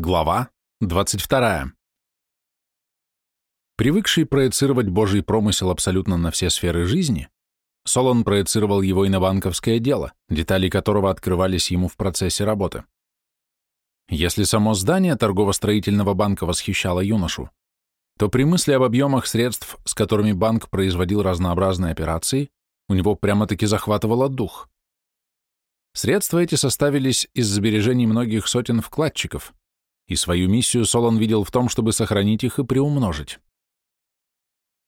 Глава 22. Привыкший проецировать Божий промысел абсолютно на все сферы жизни, Солон проецировал его и на банковское дело, детали которого открывались ему в процессе работы. Если само здание торгово-строительного банка восхищало юношу, то при мысли об объемах средств, с которыми банк производил разнообразные операции, у него прямо-таки захватывало дух. Средства эти составились из сбережений многих сотен вкладчиков, и свою миссию Солон видел в том, чтобы сохранить их и приумножить.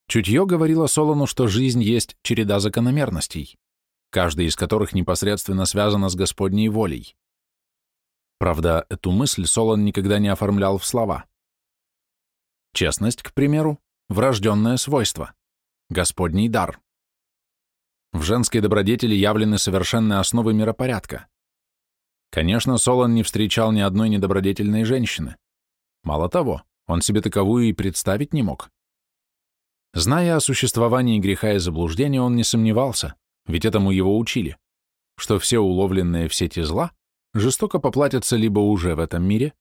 Чутье говорило Солону, что жизнь есть череда закономерностей, каждая из которых непосредственно связана с Господней волей. Правда, эту мысль Солон никогда не оформлял в слова. Честность, к примеру, врожденное свойство, Господний дар. В женской добродетели явлены совершенные основы миропорядка. Конечно, Солон не встречал ни одной недобродетельной женщины. Мало того, он себе таковую и представить не мог. Зная о существовании греха и заблуждения, он не сомневался, ведь этому его учили, что все уловленные в сети зла жестоко поплатятся либо уже в этом мире,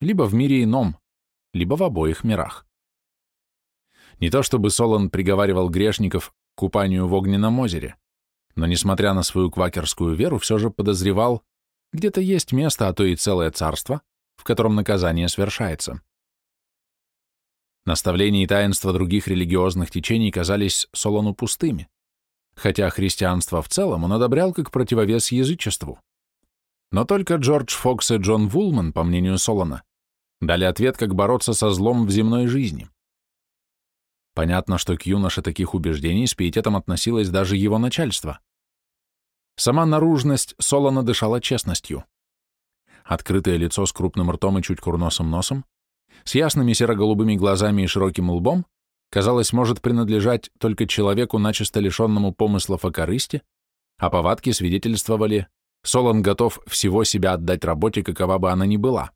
либо в мире ином, либо в обоих мирах. Не то чтобы Солон приговаривал грешников к купанию в огненном озере, но, несмотря на свою квакерскую веру, все же подозревал, где-то есть место, а то и целое царство, в котором наказание свершается. Наставления и таинства других религиозных течений казались Солону пустыми, хотя христианство в целом он одобрял как противовес язычеству. Но только Джордж Фокс и Джон Вулман, по мнению Солона, дали ответ, как бороться со злом в земной жизни. Понятно, что к юноше таких убеждений с пиететом относилось даже его начальство. Сама наружность Солона дышала честностью. Открытое лицо с крупным ртом и чуть курносым носом, с ясными серо-голубыми глазами и широким лбом, казалось, может принадлежать только человеку, начисто лишенному помыслов о корысти, а повадки свидетельствовали, Солон готов всего себя отдать работе, какова бы она ни была.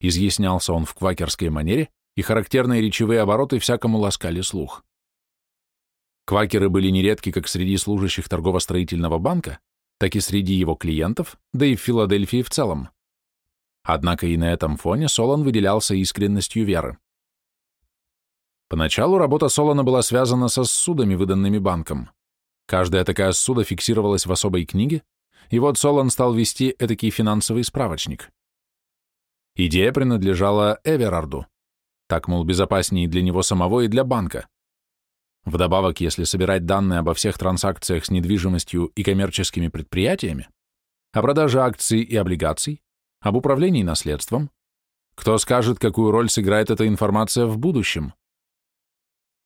Изъяснялся он в квакерской манере, и характерные речевые обороты всякому ласкали слух. Квакеры были нередки как среди служащих торгово-строительного банка, так и среди его клиентов, да и в Филадельфии в целом. Однако и на этом фоне Солон выделялся искренностью веры. Поначалу работа Солона была связана со ссудами, выданными банком. Каждая такая ссуда фиксировалась в особой книге, и вот Солон стал вести этакий финансовый справочник. Идея принадлежала Эверарду. Так, мол, безопаснее для него самого и для банка. Вдобавок, если собирать данные обо всех транзакциях с недвижимостью и коммерческими предприятиями, о продаже акций и облигаций, об управлении наследством, кто скажет, какую роль сыграет эта информация в будущем?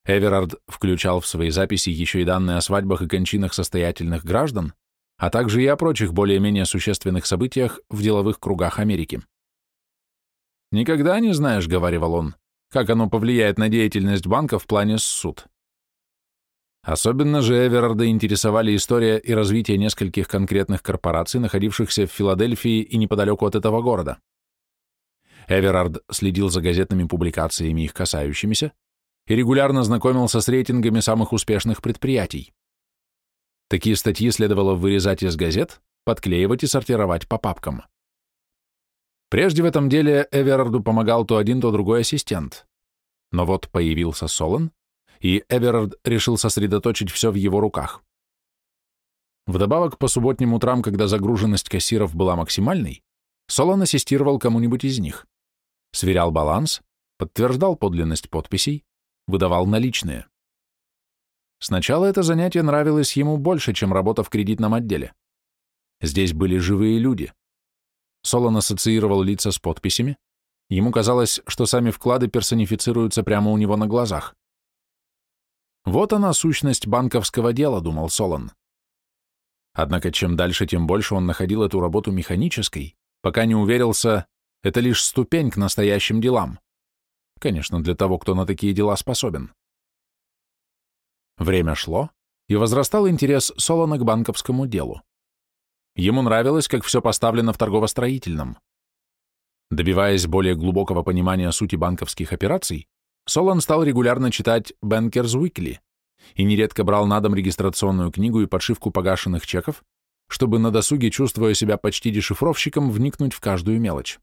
Эверард включал в свои записи еще и данные о свадьбах и кончинах состоятельных граждан, а также и о прочих более-менее существенных событиях в деловых кругах Америки. «Никогда не знаешь», — говорил он, — «как оно повлияет на деятельность банка в плане суд. Особенно же Эверарда интересовали история и развитие нескольких конкретных корпораций, находившихся в Филадельфии и неподалеку от этого города. Эверард следил за газетными публикациями, их касающимися, и регулярно знакомился с рейтингами самых успешных предприятий. Такие статьи следовало вырезать из газет, подклеивать и сортировать по папкам. Прежде в этом деле Эверарду помогал то один, то другой ассистент. Но вот появился Солон, и Эверард решил сосредоточить все в его руках. Вдобавок, по субботним утрам, когда загруженность кассиров была максимальной, Солон ассистировал кому-нибудь из них, сверял баланс, подтверждал подлинность подписей, выдавал наличные. Сначала это занятие нравилось ему больше, чем работа в кредитном отделе. Здесь были живые люди. Солон ассоциировал лица с подписями, ему казалось, что сами вклады персонифицируются прямо у него на глазах. Вот она сущность банковского дела, думал Солон. Однако чем дальше, тем больше он находил эту работу механической, пока не уверился, это лишь ступень к настоящим делам. Конечно, для того, кто на такие дела способен. Время шло, и возрастал интерес Солона к банковскому делу. Ему нравилось, как все поставлено в торгово-строительном. Добиваясь более глубокого понимания сути банковских операций, Солон стал регулярно читать Bankers Weekly и нередко брал на дом регистрационную книгу и подшивку погашенных чеков, чтобы на досуге, чувствуя себя почти дешифровщиком, вникнуть в каждую мелочь.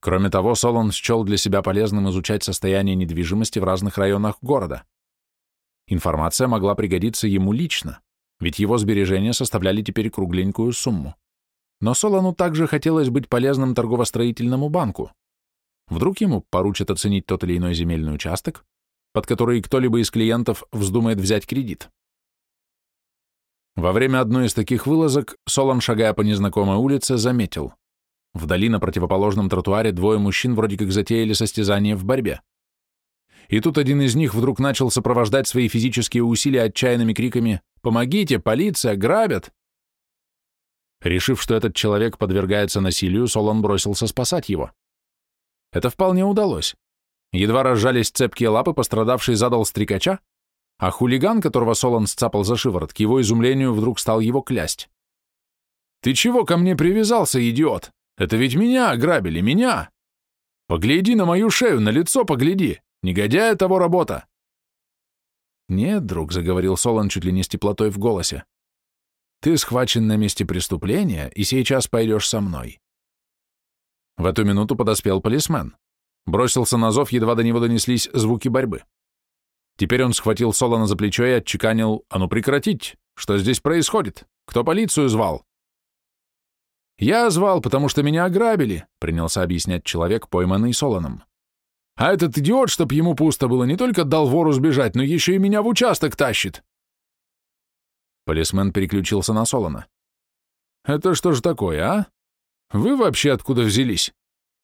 Кроме того, Солон счел для себя полезным изучать состояние недвижимости в разных районах города. Информация могла пригодиться ему лично, ведь его сбережения составляли теперь кругленькую сумму. Но Солону также хотелось быть полезным торгово-строительному банку. Вдруг ему поручат оценить тот или иной земельный участок, под который кто-либо из клиентов вздумает взять кредит. Во время одной из таких вылазок Солон, шагая по незнакомой улице, заметил. Вдали на противоположном тротуаре двое мужчин вроде как затеяли состязание в борьбе. И тут один из них вдруг начал сопровождать свои физические усилия отчаянными криками «Помогите! Полиция! Грабят!» Решив, что этот человек подвергается насилию, Солон бросился спасать его. Это вполне удалось. Едва разжались цепкие лапы, пострадавший задал стрекача, а хулиган, которого Солон сцапал за шиворот, к его изумлению вдруг стал его клясть. «Ты чего ко мне привязался, идиот? Это ведь меня ограбили, меня! Погляди на мою шею, на лицо погляди! Негодяя того работа!» «Нет, друг», — заговорил Солон чуть ли не с теплотой в голосе, «ты схвачен на месте преступления, и сейчас пойдешь со мной». В эту минуту подоспел полисмен. Бросился на зов, едва до него донеслись звуки борьбы. Теперь он схватил Солона за плечо и отчеканил «А ну прекратить! Что здесь происходит? Кто полицию звал?» «Я звал, потому что меня ограбили», — принялся объяснять человек, пойманный Солоном. «А этот идиот, чтоб ему пусто было, не только дал вору сбежать, но еще и меня в участок тащит». Полисмен переключился на Солона. «Это что же такое, а? Вы вообще откуда взялись?»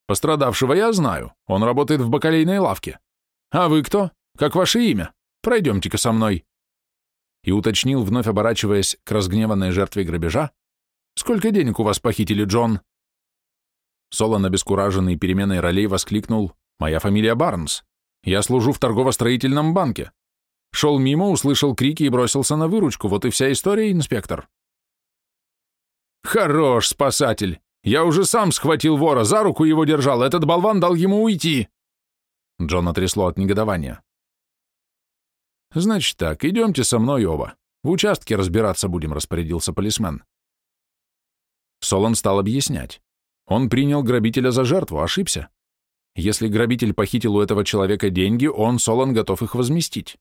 Пострадавшего я знаю, он работает в бакалейной лавке. А вы кто? Как ваше имя? Пройдемте-ка со мной. И уточнил, вновь оборачиваясь к разгневанной жертве грабежа, «Сколько денег у вас похитили, Джон?» Солон, обескураженный переменой ролей, воскликнул, «Моя фамилия Барнс. Я служу в торгово-строительном банке. Шел мимо, услышал крики и бросился на выручку. Вот и вся история, инспектор». «Хорош, спасатель! Я уже сам схватил вора, за руку его держал, этот болван дал ему уйти. Джона трясло от негодования. Значит так, идемте со мной оба. В участке разбираться будем, распорядился полисмен. Солон стал объяснять. Он принял грабителя за жертву, ошибся. Если грабитель похитил у этого человека деньги, он, Солон, готов их возместить.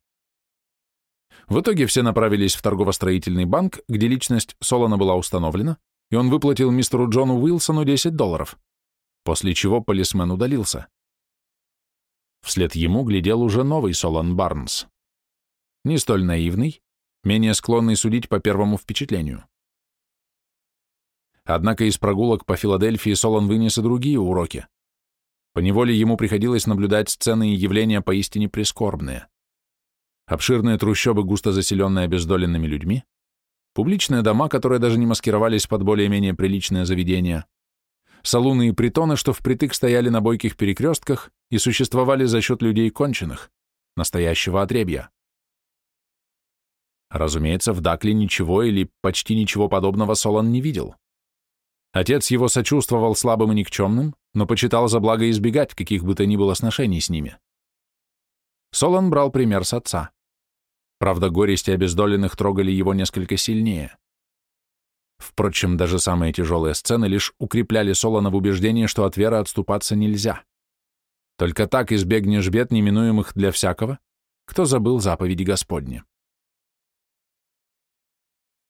В итоге все направились в торгово-строительный банк, где личность Солона была установлена, и он выплатил мистеру Джону Уилсону 10 долларов, после чего полисмен удалился. Вслед ему глядел уже новый Солон Барнс. Не столь наивный, менее склонный судить по первому впечатлению. Однако из прогулок по Филадельфии Солон вынес и другие уроки. Поневоле ему приходилось наблюдать сцены и явления поистине прискорбные. Обширные трущобы, густо заселенные обездоленными людьми, публичные дома, которые даже не маскировались под более-менее приличное заведение, салуны и притоны, что впритык стояли на бойких перекрестках и существовали за счет людей конченых, настоящего отребья. Разумеется, в Дакле ничего или почти ничего подобного Солон не видел. Отец его сочувствовал слабым и никчемным, но почитал за благо избегать каких бы то ни было сношений с ними. Солон брал пример с отца. Правда, горести обездоленных трогали его несколько сильнее. Впрочем, даже самые тяжелые сцены лишь укрепляли Солона в убеждении, что от веры отступаться нельзя. Только так избегнешь бед, неминуемых для всякого, кто забыл заповеди Господни.